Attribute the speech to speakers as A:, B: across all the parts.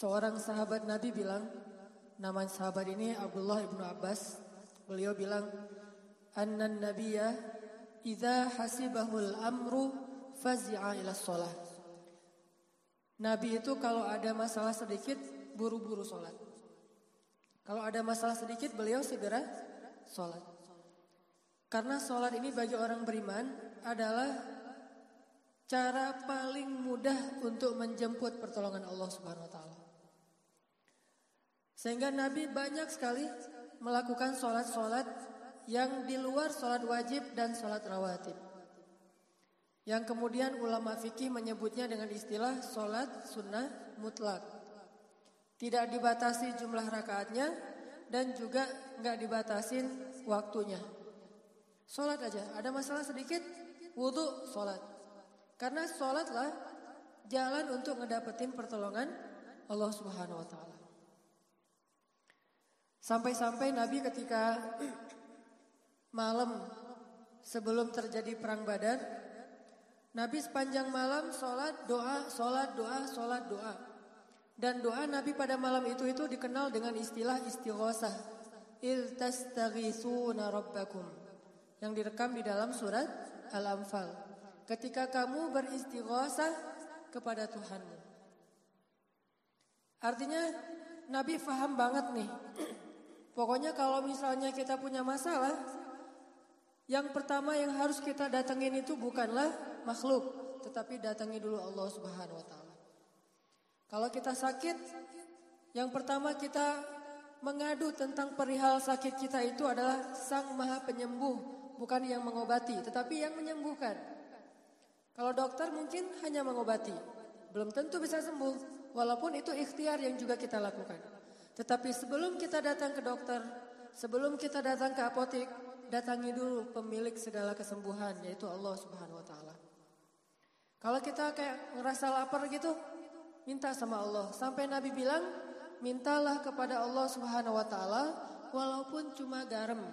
A: Seorang sahabat Nabi bilang, nama sahabat ini Abdullah ibnu Abbas. Beliau bilang, Annan Nabiya idza hasibahul amru fazi'a ila sholat. Nabi itu kalau ada masalah sedikit buru-buru sholat. Kalau ada masalah sedikit beliau segera sholat. Karena sholat ini bagi orang beriman adalah cara paling mudah untuk menjemput pertolongan Allah Subhanahu wa taala. Sehingga Nabi banyak sekali melakukan sholat-sholat yang di luar sholat wajib dan sholat rawatib. Yang kemudian ulama fikih menyebutnya dengan istilah sholat sunnah mutlak. Tidak dibatasi jumlah rakaatnya dan juga nggak dibatasin waktunya. Sholat aja, ada masalah sedikit, wudhu sholat. Karena sholatlah jalan untuk ngedapetin pertolongan Allah Subhanahu Wa Taala. Sampai-sampai Nabi ketika malam sebelum terjadi perang Badar, Nabi sepanjang malam sholat doa, sholat doa, sholat doa. Dan doa Nabi pada malam itu itu dikenal dengan istilah istighosah. Il tastaghisuna rabbakum. Yang direkam di dalam surat Al-Anfal. Ketika kamu beristighosah kepada Tuhanmu. Artinya Nabi faham banget nih Pokoknya kalau misalnya kita punya masalah, yang pertama yang harus kita datengin itu bukanlah makhluk, tetapi datangi dulu Allah Subhanahu wa taala. Kalau kita sakit, yang pertama kita mengadu tentang perihal sakit kita itu adalah Sang Maha Penyembuh, bukan yang mengobati, tetapi yang menyembuhkan. Kalau dokter mungkin hanya mengobati, belum tentu bisa sembuh, walaupun itu ikhtiar yang juga kita lakukan. Tetapi sebelum kita datang ke dokter, sebelum kita datang ke apotek, datangi dulu pemilik segala kesembuhan yaitu Allah Subhanahu wa taala. Kalau kita kayak ngerasa lapar gitu, minta sama Allah. Sampai Nabi bilang, mintalah kepada Allah Subhanahu wa taala walaupun cuma garam.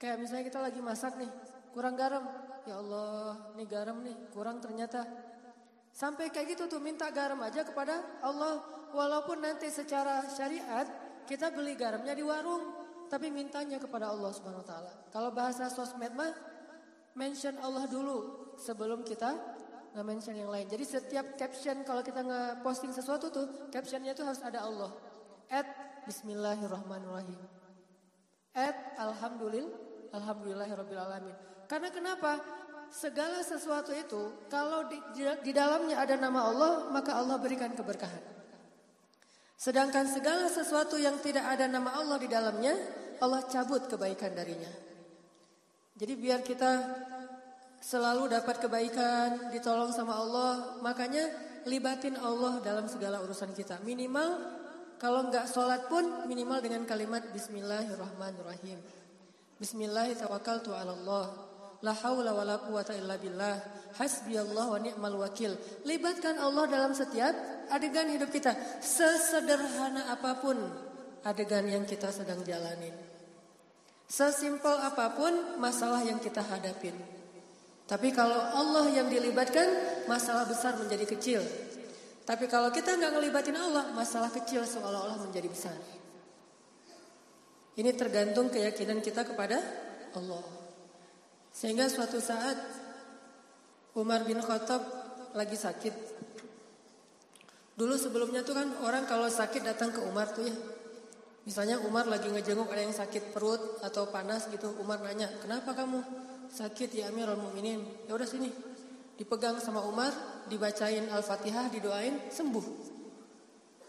A: Kayak misalnya kita lagi masak nih, kurang garam. Ya Allah, nih garam nih, kurang ternyata. Sampai kayak gitu tuh minta garam aja kepada Allah walaupun nanti secara syariat kita beli garamnya di warung, tapi mintanya kepada Allah Subhanahu wa taala. Kalau bahasa sosmed mah mention Allah dulu sebelum kita nggak mention yang lain. Jadi setiap caption kalau kita nggak posting sesuatu tuh captionnya tuh harus ada Allah. At Bismillahirrahmanirrahim. At Alhamdulillah Alhamdulillahirobbilalamin. Karena kenapa? Segala sesuatu itu kalau di, di dalamnya ada nama Allah maka Allah berikan keberkahan. Sedangkan segala sesuatu yang tidak ada nama Allah di dalamnya, Allah cabut kebaikan darinya. Jadi biar kita selalu dapat kebaikan, ditolong sama Allah, makanya libatin Allah dalam segala urusan kita. Minimal kalau nggak sholat pun minimal dengan kalimat Bismillahirrahmanirrahim. Bismillahirrahmanirrahim. La haula wa la quwata illa billah. Hasbiyallah wa ni'mal wakil. Libatkan Allah dalam setiap adegan hidup kita. Sesederhana apa pun adegan yang kita sedang jalanin. Sesimpel apa pun masalah yang kita hadapin. Tapi kalau Allah yang dilibatkan, masalah besar menjadi kecil. Tapi kalau kita nggak ngelibatin Allah, masalah kecil seolah-olah menjadi besar. Ini tergantung keyakinan kita kepada Allah. Sehingga suatu saat Umar bin Khattab lagi sakit. Dulu sebelumnya tuh kan orang kalau sakit datang ke Umar tuh ya. Misalnya Umar lagi ngejenguk ada yang sakit perut atau panas gitu. Umar nanya, "Kenapa kamu sakit ya Amirul Mukminin?" Ya udah sini. Dipegang sama Umar, dibacain Al-Fatihah, didoain, sembuh.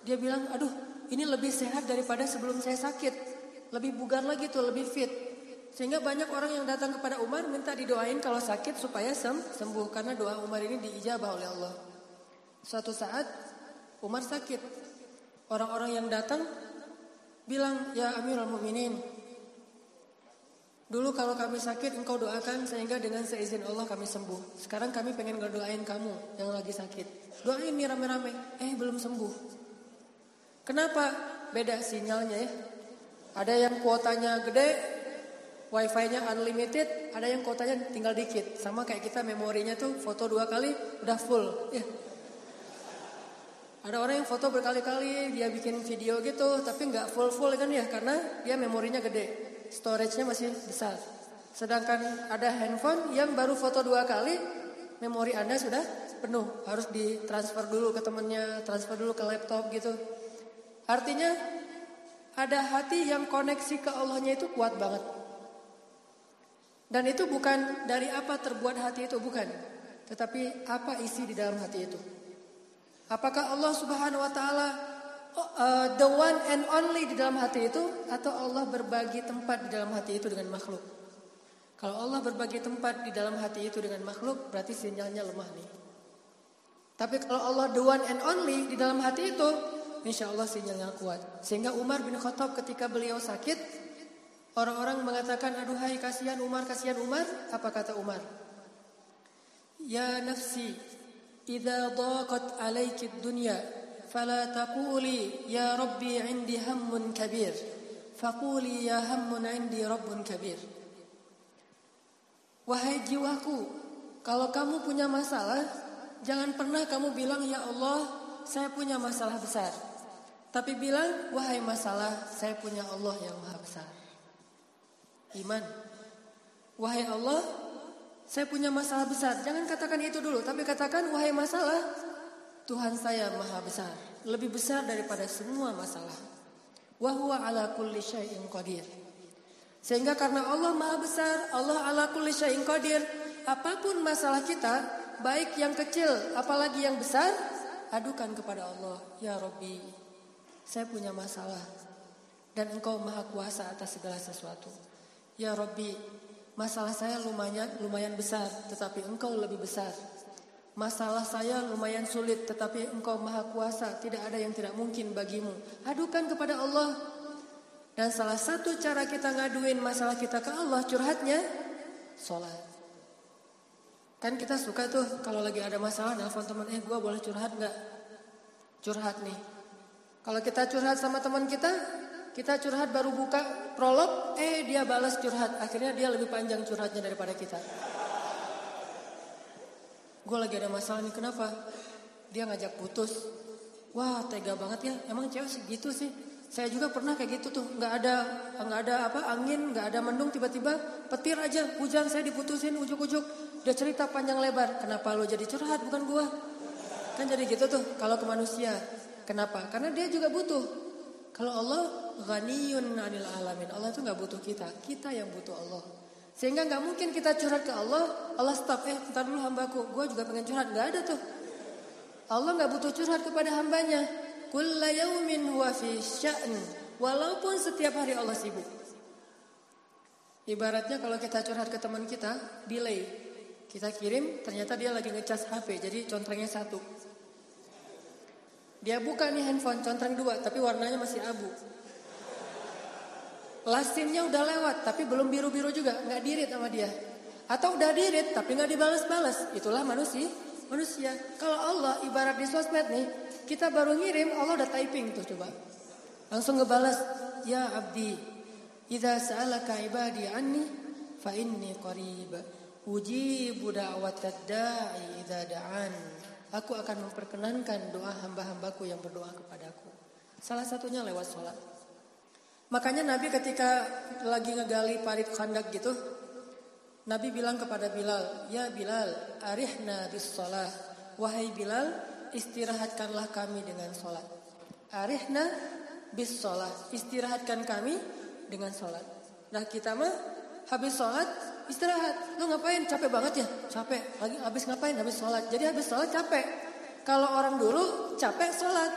A: Dia bilang, "Aduh, ini lebih sehat daripada sebelum saya sakit. Lebih bugar lagi tuh, lebih fit." Sehingga banyak orang yang datang kepada Umar minta didoain kalau sakit supaya sem sembuh karena doa Umar ini diijabah oleh Allah. Suatu saat Umar sakit. Orang-orang yang datang bilang, "Ya Amirul Mukminin, dulu kalau kami sakit engkau doakan sehingga dengan seizin Allah kami sembuh. Sekarang kami pengen ngedoain kamu yang lagi sakit. Doain nih rame-rame. Eh belum sembuh. Kenapa? Beda sinyalnya ya. Ada yang kuotanya gede, wifi-nya unlimited, ada yang kotanya tinggal dikit. Sama kayak kita memorinya tuh foto dua kali udah full. Ya. Ada orang yang foto berkali-kali, dia bikin video gitu, tapi nggak full-full kan ya, karena dia memorinya gede, storage-nya masih besar. Sedangkan ada handphone yang baru foto dua kali, memori Anda sudah penuh, harus ditransfer dulu ke temennya, transfer dulu ke laptop gitu. Artinya ada hati yang koneksi ke Allahnya itu kuat banget. Dan itu bukan dari apa terbuat hati itu, bukan. Tetapi apa isi di dalam hati itu. Apakah Allah Subhanahu wa taala uh, the one and only di dalam hati itu atau Allah berbagi tempat di dalam hati itu dengan makhluk? Kalau Allah berbagi tempat di dalam hati itu dengan makhluk, berarti sinyalnya lemah nih. Tapi kalau Allah the one and only di dalam hati itu, insya Allah sinyalnya kuat. Sehingga Umar bin Khattab ketika beliau sakit, Orang-orang mengatakan, aduhai kasihan Umar, kasihan Umar. Apa kata Umar? Ya nafsi, idha daqat alaiki dunya, fala taquli ya Rabbi indi hammun kabir. Faquli ya hammun indi Rabbun kabir. Wahai jiwaku, kalau kamu punya masalah, jangan pernah kamu bilang, ya Allah, saya punya masalah besar. Tapi bilang, wahai masalah, saya punya Allah yang maha besar. Iman. Wahai Allah, saya punya masalah besar. Jangan katakan itu dulu, tapi katakan wahai masalah, Tuhan saya maha besar, lebih besar daripada semua masalah. Wa huwa ala kulli syai'in qadir. Sehingga karena Allah maha besar, Allah ala kulli syai'in qadir, apa pun masalah kita, baik yang kecil apalagi yang besar, adukan kepada Allah, ya Rabbi, saya punya masalah dan Engkau maha kuasa atas segala sesuatu. Ya Rabbi, Masalah saya lumayan lumayan besar, tetapi engkau lebih besar. Masalah saya lumayan sulit, tetapi engkau maha kuasa, tidak ada yang tidak mungkin bagimu. Adukan kepada Allah. Dan salah satu cara kita ngaduin masalah kita ke Allah, curhatnya, sholat. Kan kita suka tuh kalau lagi ada masalah, nelfon teman, eh gue boleh curhat nggak? Curhat nih. Kalau kita curhat sama teman kita, kita curhat baru buka prolog, eh dia balas curhat. Akhirnya dia lebih panjang curhatnya daripada kita. Gue lagi ada masalah nih, kenapa? Dia ngajak putus. Wah tega banget ya, emang cewek segitu sih. Saya juga pernah kayak gitu tuh, nggak ada nggak ada apa angin, nggak ada mendung, tiba-tiba petir aja, hujan saya diputusin ujuk-ujuk. Dia cerita panjang lebar, kenapa lo jadi curhat bukan gua? Kan jadi gitu tuh kalau ke manusia. Kenapa? Karena dia juga butuh. Kalau Allah ghaniyun 'anil alamin. Allah itu nggak butuh kita, kita yang butuh Allah. Sehingga nggak mungkin kita curhat ke Allah, Allah stop, eh ntar dulu hambaku, gue juga pengen curhat, nggak ada tuh. Allah nggak butuh curhat kepada hambanya. Kulla yaumin huwa fi sya'n. Walaupun setiap hari Allah sibuk. Ibaratnya kalau kita curhat ke teman kita, delay. Kita kirim, ternyata dia lagi ngecas HP, jadi contrengnya satu. Dia buka nih handphone, contreng dua, tapi warnanya masih abu. Lasinnya udah lewat tapi belum biru-biru juga, nggak dirit sama dia. Atau udah dirit tapi nggak dibalas-balas. Itulah manusia. Manusia. Kalau Allah ibarat di sosmed nih, kita baru ngirim, Allah udah typing tuh coba. Langsung ngebalas, "Ya abdi, idza sa'alaka ibadi anni fa inni qarib. Ujibu da'watad da'i idza da'an." Aku akan memperkenankan doa hamba-hambaku yang berdoa kepadaku. Salah satunya lewat sholat. Makanya Nabi ketika lagi ngegali parit khandak gitu, Nabi bilang kepada Bilal, "Ya Bilal, arihna bis sholat. Wahai Bilal, istirahatkanlah kami dengan sholat. Arihna bis sholat. Istirahatkan kami dengan sholat. Nah kita mah habis sholat istirahat. Lu ngapain? Capek banget ya? Capek. Lagi habis ngapain? Habis sholat. Jadi habis sholat capek. Kalau orang dulu capek sholat.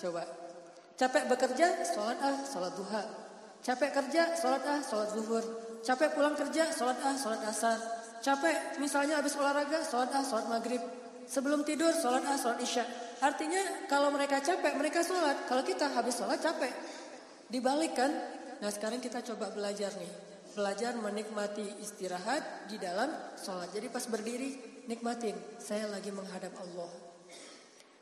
A: Coba Capek bekerja, sholat ah, sholat duha. Capek kerja, sholat ah, sholat zuhur. Capek pulang kerja, sholat ah, sholat asar. Capek misalnya habis olahraga, sholat ah, sholat maghrib. Sebelum tidur, sholat ah, sholat isya. Artinya kalau mereka capek, mereka sholat. Kalau kita habis sholat capek. Dibalik kan? Nah sekarang kita coba belajar nih. Belajar menikmati istirahat di dalam sholat. Jadi pas berdiri, nikmatin. Saya lagi menghadap Allah.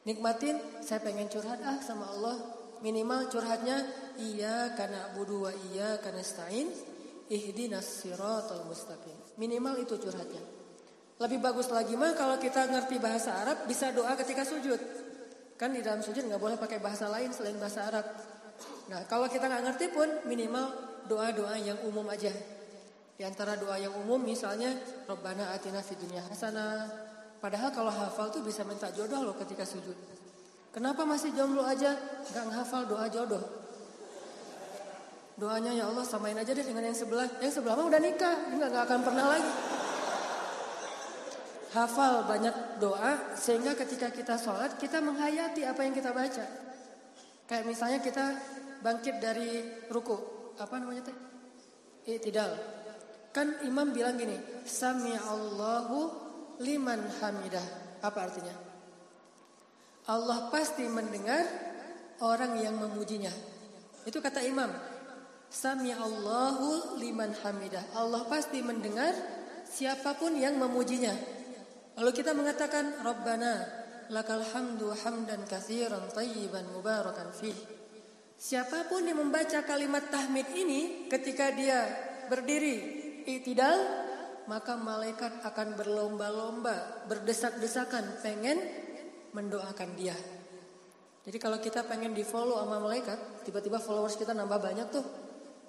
A: Nikmatin, saya pengen curhat ah sama Allah minimal curhatnya iya karena budu wa iya karena stain ihdinas siratal mustaqim. Minimal itu curhatnya. Lebih bagus lagi mah kalau kita ngerti bahasa Arab bisa doa ketika sujud. Kan di dalam sujud nggak boleh pakai bahasa lain selain bahasa Arab. Nah kalau kita nggak ngerti pun minimal doa-doa yang umum aja. Di antara doa yang umum misalnya Rabbana atina fid dunya hasanah. Padahal kalau hafal tuh bisa minta jodoh loh ketika sujud. Kenapa masih jomblo aja nggak ngehafal doa jodoh? Doanya ya Allah samain aja deh dengan yang sebelah. Yang sebelah mah udah nikah, nggak nggak akan pernah lagi hafal banyak doa sehingga ketika kita sholat kita menghayati apa yang kita baca. Kayak misalnya kita bangkit dari ruku, apa namanya teh? Iktidal. Kan imam bilang gini, Sami Allahu liman hamidah. Apa artinya? Allah pasti mendengar orang yang memujinya. Itu kata imam. Sami Allahu liman hamidah. Allah pasti mendengar siapa pun yang memujinya. Lalu kita mengatakan Rabbana lakal hamdu hamdan katsiran tayyiban mubarakan fih. Siapa pun yang membaca kalimat tahmid ini ketika dia berdiri itidal maka malaikat akan berlomba-lomba, berdesak-desakan pengen mendoakan dia. Jadi kalau kita pengen di-follow sama malaikat, tiba-tiba followers kita nambah banyak tuh.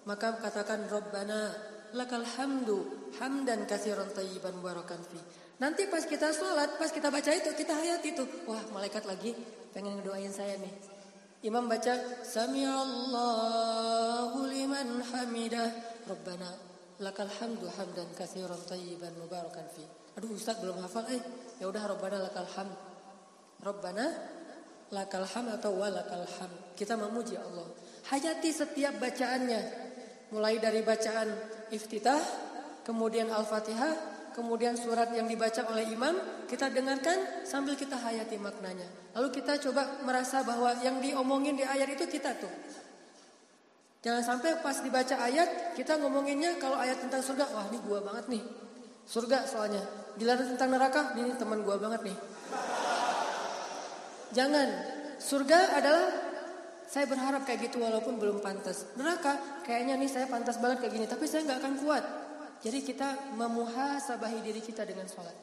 A: Maka katakan Rabbana lakal hamdu hamdan katsiran tayyiban mubarakan fi. Nanti pas kita sholat, pas kita baca itu, kita hayat itu. Wah malaikat lagi pengen ngedoain saya nih. Imam baca, Sami Allahu liman hamidah. Rabbana lakal hamdu hamdan kathiran tayyiban mubarakan fi. Aduh Ustaz belum hafal eh. Ya udah Rabbana lakal hamd. Rabbana lakal hamd atau walakal hamd. Kita memuji Allah. Hayati setiap bacaannya. Mulai dari bacaan iftitah, kemudian Al-Fatihah, kemudian surat yang dibaca oleh imam kita dengarkan sambil kita hayati maknanya. Lalu kita coba merasa bahwa yang diomongin di ayat itu kita tuh. Jangan sampai pas dibaca ayat kita ngomonginnya kalau ayat tentang surga, wah ini gua banget nih. Surga soalnya. Dilarang tentang neraka, ini teman gua banget nih. Jangan. Surga adalah saya berharap kayak gitu walaupun belum pantas. Neraka kayaknya nih saya pantas banget kayak gini, tapi saya nggak akan kuat. Jadi kita memuhasabahi diri kita dengan sholat.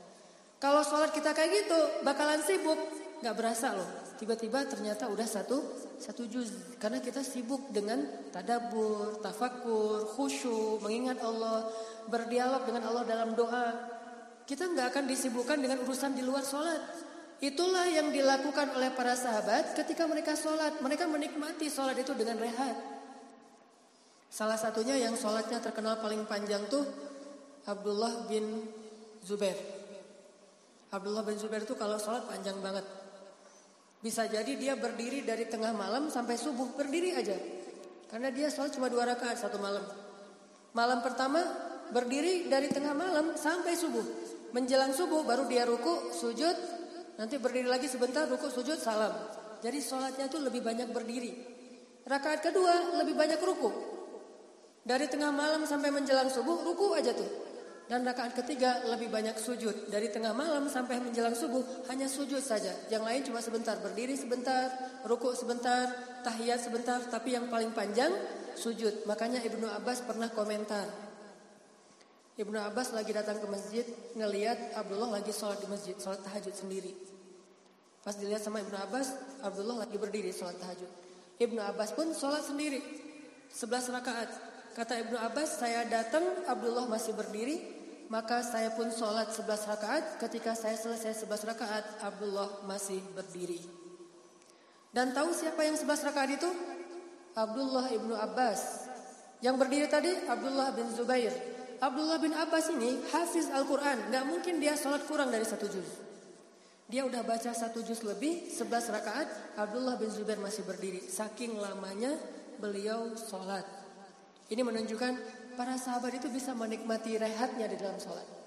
A: Kalau sholat kita kayak gitu, bakalan sibuk, nggak berasa loh. Tiba-tiba ternyata udah satu satu juz karena kita sibuk dengan tadabur, tafakur, khusyuk, mengingat Allah, berdialog dengan Allah dalam doa. Kita nggak akan disibukkan dengan urusan di luar sholat. Itulah yang dilakukan oleh para sahabat ketika mereka sholat. Mereka menikmati sholat itu dengan rehat. Salah satunya yang sholatnya terkenal paling panjang tuh Abdullah bin Zubair. Abdullah bin Zubair itu kalau sholat panjang banget. Bisa jadi dia berdiri dari tengah malam sampai subuh berdiri aja. Karena dia sholat cuma dua rakaat satu malam. Malam pertama berdiri dari tengah malam sampai subuh. Menjelang subuh baru dia ruku, sujud, nanti berdiri lagi sebentar, ruku, sujud, salam. Jadi sholatnya itu lebih banyak berdiri. Rakaat kedua lebih banyak ruku. Dari tengah malam sampai menjelang subuh, ruku aja tuh. Dan rakaat ketiga lebih banyak sujud. Dari tengah malam sampai menjelang subuh hanya sujud saja. Yang lain cuma sebentar, berdiri sebentar, rukuk sebentar, tahiyat sebentar. Tapi yang paling panjang sujud. Makanya Ibnu Abbas pernah komentar. Ibnu Abbas lagi datang ke masjid, ngeliat Abdullah lagi sholat di masjid, sholat tahajud sendiri. Pas dilihat sama Ibnu Abbas, Abdullah lagi berdiri sholat tahajud. Ibnu Abbas pun sholat sendiri, 11 rakaat. Kata Ibnu Abbas, saya datang, Abdullah masih berdiri, maka saya pun sholat 11 rakaat. Ketika saya selesai 11 rakaat, Abdullah masih berdiri. Dan tahu siapa yang 11 rakaat itu? Abdullah ibnu Abbas. Yang berdiri tadi Abdullah bin Zubair. Abdullah bin Abbas ini hafiz Al-Quran. Gak mungkin dia sholat kurang dari satu juz. Dia udah baca satu juz lebih, 11 rakaat. Abdullah bin Zubair masih berdiri. Saking lamanya beliau sholat. Ini menunjukkan para sahabat itu bisa menikmati rehatnya di dalam sholat.